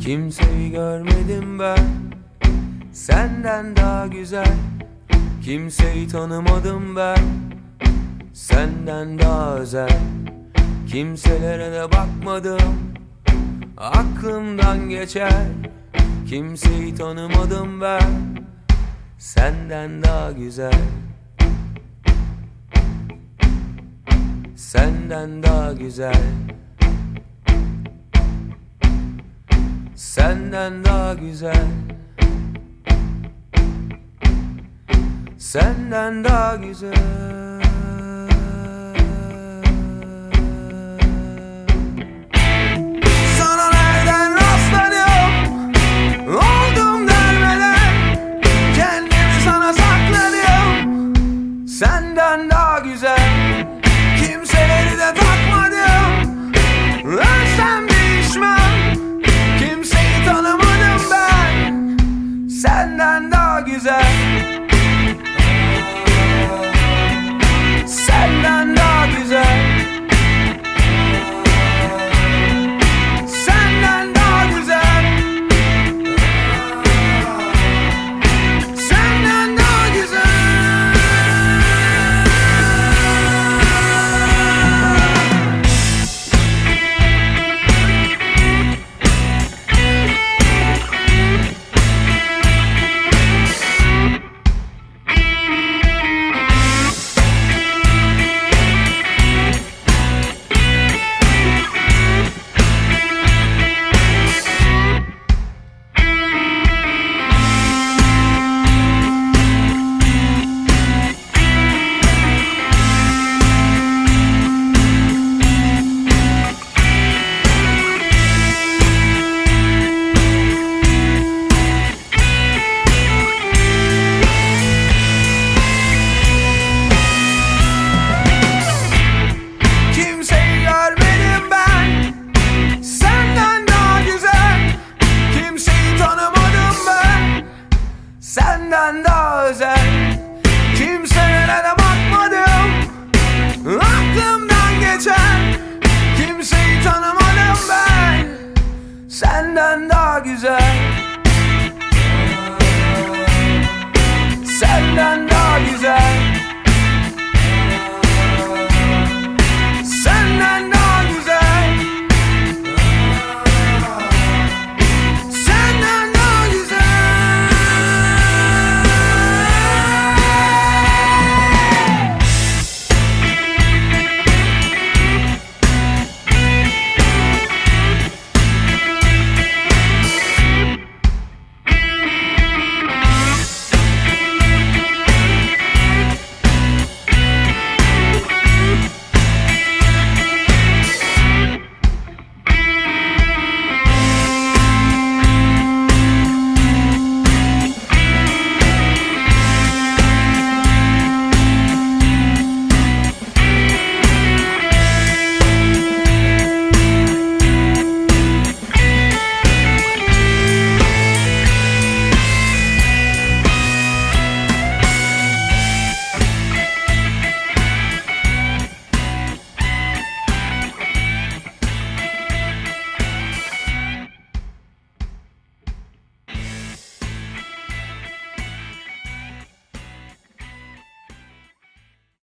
Kimseyi görmedim ben. Senden daha güzel. Kimseyi tanımadım ben. Senden daha özel. Kimselere de bakmadım. Aklımdan geçer. Kimseyi tanımadım ben. Senden daha güzel. Senden daha güzel Senden daha güzel. Senden daha güzel tanımadım ben. Senden daha özel. Kimselere de